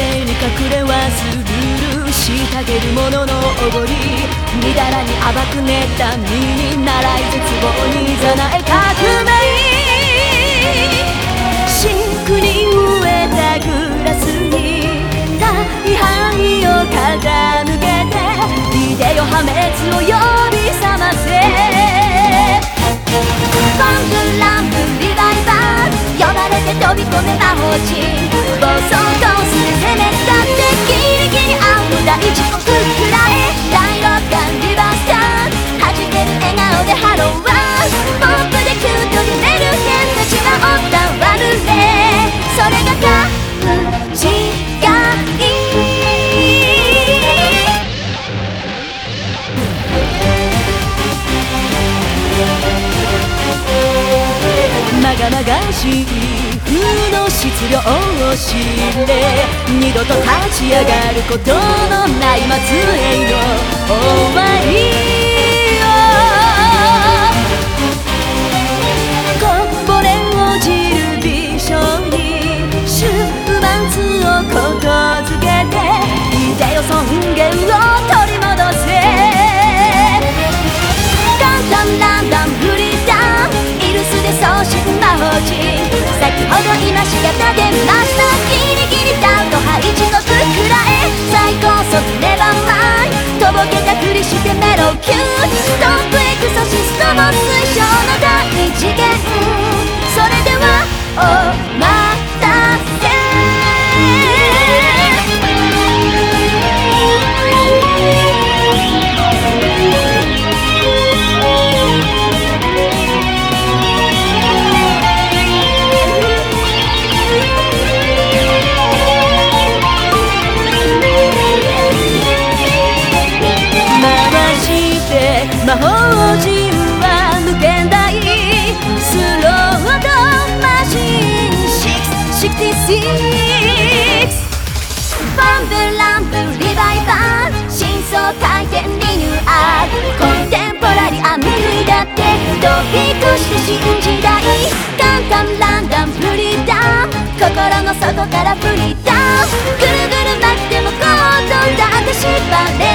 性に隠れはするるしたげるもののおごりみだらに暴くねた身に習い絶望にざなえ革命真空に植えたグラスに大敗を傾けてビデオ破滅を呼び覚ませフンブランプリバイバル呼ばれて飛び込めば欲し暴走しい風の質量を知れ二度と立ち上がることのない末裔のほど今した。出ましたからプリダウンぐるぐる巻っても行動だって縛れ